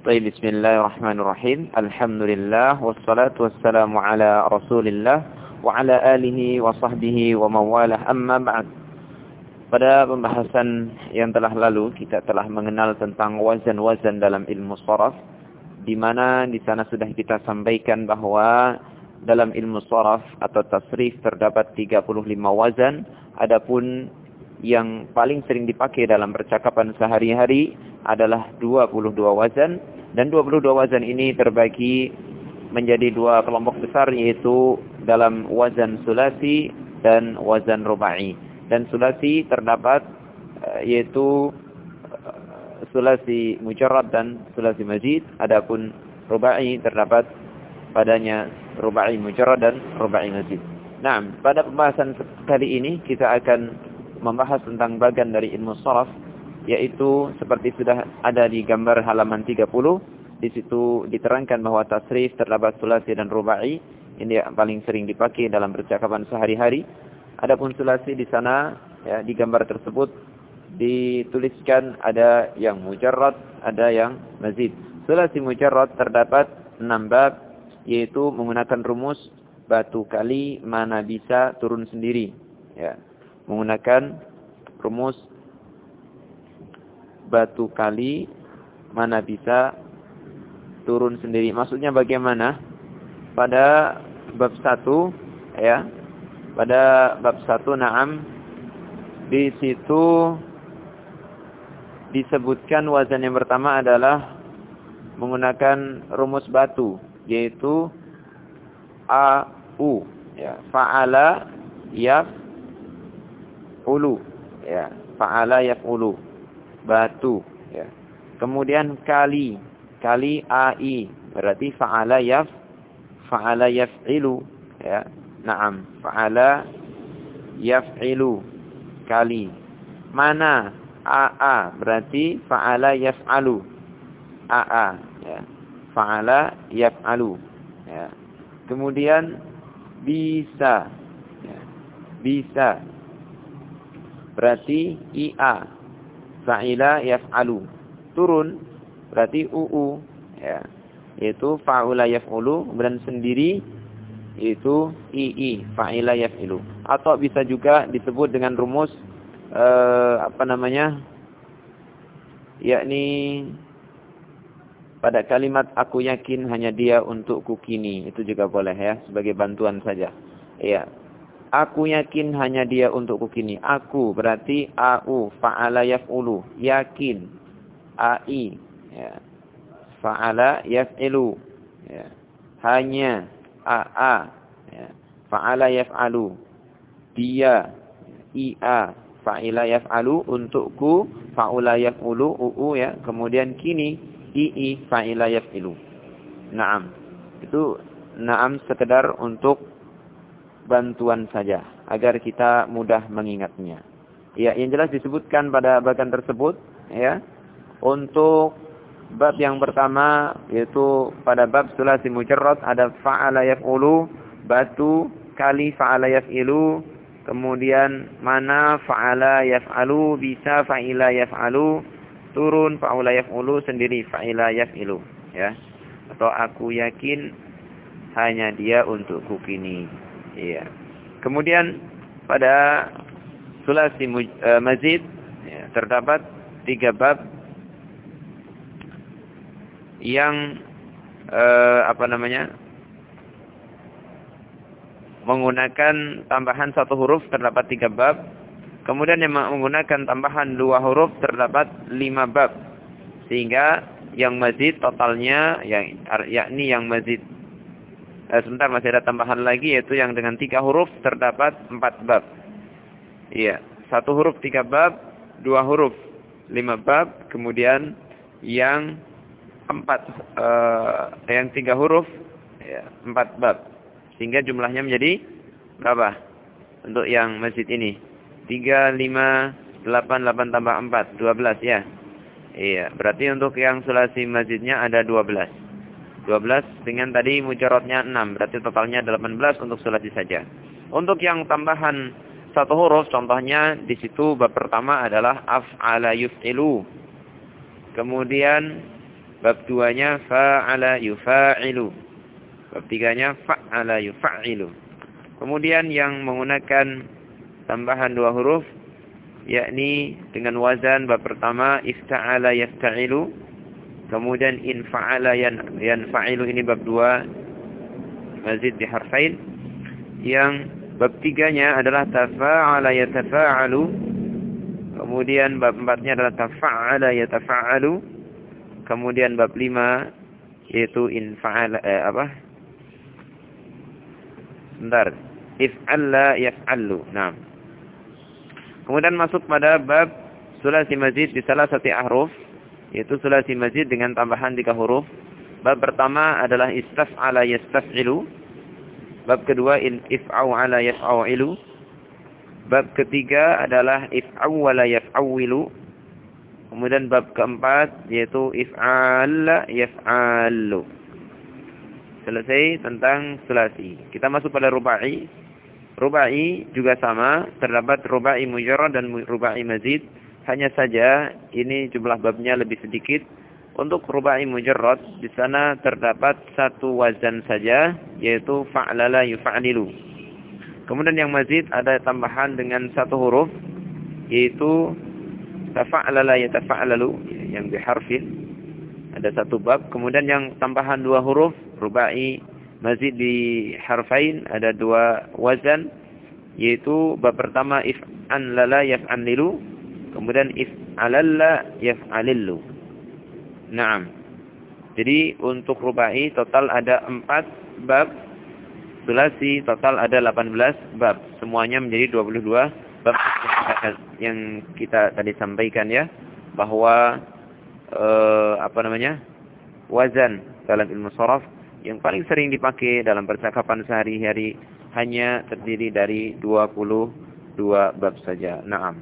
Baik, bismillahirrahmanirrahim. Alhamdulillah wassalatu wassalamu ala Rasulillah wa ala alihi wa sahbihi wa mawalah amma ba'd. Pada pembahasan yang telah lalu kita telah mengenal tentang wazan-wazan dalam ilmu sharaf di mana di sana sudah kita sampaikan bahwa dalam ilmu sharaf atau tasrif terdapat 35 wazan adapun yang paling sering dipakai dalam percakapan sehari-hari adalah 22 wazan. Dan 22 wazan ini terbagi menjadi dua kelompok besar yaitu dalam wazan sulasi dan wazan rubai. Dan sulasi terdapat uh, yaitu uh, sulasi mujarrad dan sulasi mazid adapun rubai terdapat padanya rubai mujarrad dan rubai mazid nah pada pembahasan kali ini kita akan membahas tentang bagian dari ilmu sharaf yaitu seperti sudah ada di gambar halaman 30 di situ diterangkan bahwa tasrif terdapat sulasi dan rubai ini yang paling sering dipakai dalam percakapan sehari-hari Adapun sulasi di sana ya di gambar tersebut dituliskan ada yang mujarrad, ada yang mazid. Sulasi mujarrad terdapat 6 bab yaitu menggunakan rumus batu kali mana bisa turun sendiri ya. Menggunakan rumus batu kali mana bisa turun sendiri. Maksudnya bagaimana? Pada bab 1 ya. Pada bab 1 na'am. Di situ disebutkan wazan yang pertama adalah menggunakan rumus batu yaitu a u ya. Fa'ala yaf ulu ya. Fa'ala yaf ulu batu ya kemudian kali kali ai berarti fa'ala yaf fa'ala yaf'ilu ya Naam, fa'ala yaf'ilu kali. Mana aa berarti fa'ala yaf'alu. Aa ya. Fa'ala yaf'alu. Ya. Kemudian bisa. Ya. Bisa. Berarti ia. Fa'ila yaf'alu. Turun berarti uu ya. Yaitu fa'ula yaf'ulu kemudian sendiri itu ii fa'ila yaf'ilu atau bisa juga disebut dengan rumus eh, apa namanya yakni pada kalimat aku yakin hanya dia untuk kukini itu juga boleh ya sebagai bantuan saja ya aku yakin hanya dia untuk kukini aku berarti au fa'ala yaf'ulu. Yakin. Ai ya. Fa'ala yaf'ilu ya. Hanya a ya. fa'ala yaf'alu. Dia ia fa'ila yaf'alu. Untukku fa'ula yaf'ulu uu ya. Kemudian kini ii fa'ila yaf'ilu. Na'am. Itu na'am sekedar untuk bantuan saja agar kita mudah mengingatnya ya yang jelas disebutkan pada bagian tersebut ya untuk Bab yang pertama yaitu pada bab sulasi mujarrad ada fa'ala yaf'ulu, batu, kali fa'ala yaf'ilu, kemudian mana fa'ala yaf'alu, bisa fa'ila yaf'alu, turun fa'ula yaf'ulu sendiri fa'ila yaf'ilu, ya. Atau aku yakin hanya dia untuk kukini. Iya. Kemudian pada sulasi mazid ya, terdapat tiga bab yang eh, apa namanya menggunakan tambahan satu huruf terdapat tiga bab kemudian yang menggunakan tambahan dua huruf terdapat lima bab sehingga yang mazid totalnya yang yakni yang mazid eh, sebentar masih ada tambahan lagi yaitu yang dengan tiga huruf terdapat empat bab. Iya satu huruf tiga bab dua huruf lima bab kemudian yang empat uh, yang tiga huruf ya, empat bab. Sehingga jumlahnya menjadi berapa? Untuk yang masjid ini. Tiga lima delapan delapan tambah empat dua belas ya. Iya berarti untuk yang sulasi masjidnya ada dua belas dua belas dengan tadi mujarotnya enam berarti totalnya delapan belas untuk sulasi saja untuk yang tambahan satu huruf contohnya di situ bab pertama adalah af'ala yuf'ilu kemudian Bab duanya fa'ala yufa'ilu. Bab tiganya fa'ala yufa'ilu. Kemudian yang menggunakan tambahan dua huruf yakni dengan wazan bab pertama ifta'ala yafta'ilu kemudian in fa'ala yan yanfa'ilu ini bab dua mazid di harfain. Yang bab tiganya adalah tafa'ala yatafa'alu. Kemudian bab empatnya adalah tafa'ala yatafa'alu. Kemudian bab lima yaitu in fa'ala eh, apa? Sebentar. If'alla yaf'allu. Nah kemudian masuk pada bab sulasi mazid di salah satu ahruf yaitu sulasi mazid dengan tambahan tiga huruf bab pertama adalah istaf'ala yastaf'ilu Bab kedua in if'awala yaf'awilu. Bab ketiga adalah if'awala yaf'awilu. Kemudian bab keempat yaitu if'al yaf'alu. Selesai tentang sulasi. Kita masuk pada rubai. Rubai juga sama, terdapat rubai mujarrad dan rubai mazid. Hanya saja ini jumlah babnya lebih sedikit untuk rubai mujarrad di sana terdapat satu wazan saja yaitu fa'lala yufa'lilu. Kemudian yang mazid ada tambahan dengan satu huruf yaitu tafa'lala yatafa'lalu yang biharfin. Ada satu bab. Kemudian yang tambahan dua huruf rubai mazid di harfain ada dua wazan yaitu bab pertama if'an lala yaf'anlilu kemudian if'alalla yaf'alillu. Naam. Jadi untuk rubai total ada 4 bab. Sulasi total ada 18 bab. Semuanya menjadi 22 bab yang kita tadi sampaikan ya. Bahwa eh, apa namanya? Wazan dalam ilmu sorof yang paling sering dipakai dalam percakapan sehari-hari hanya terdiri dari 22 bab saja. Naam.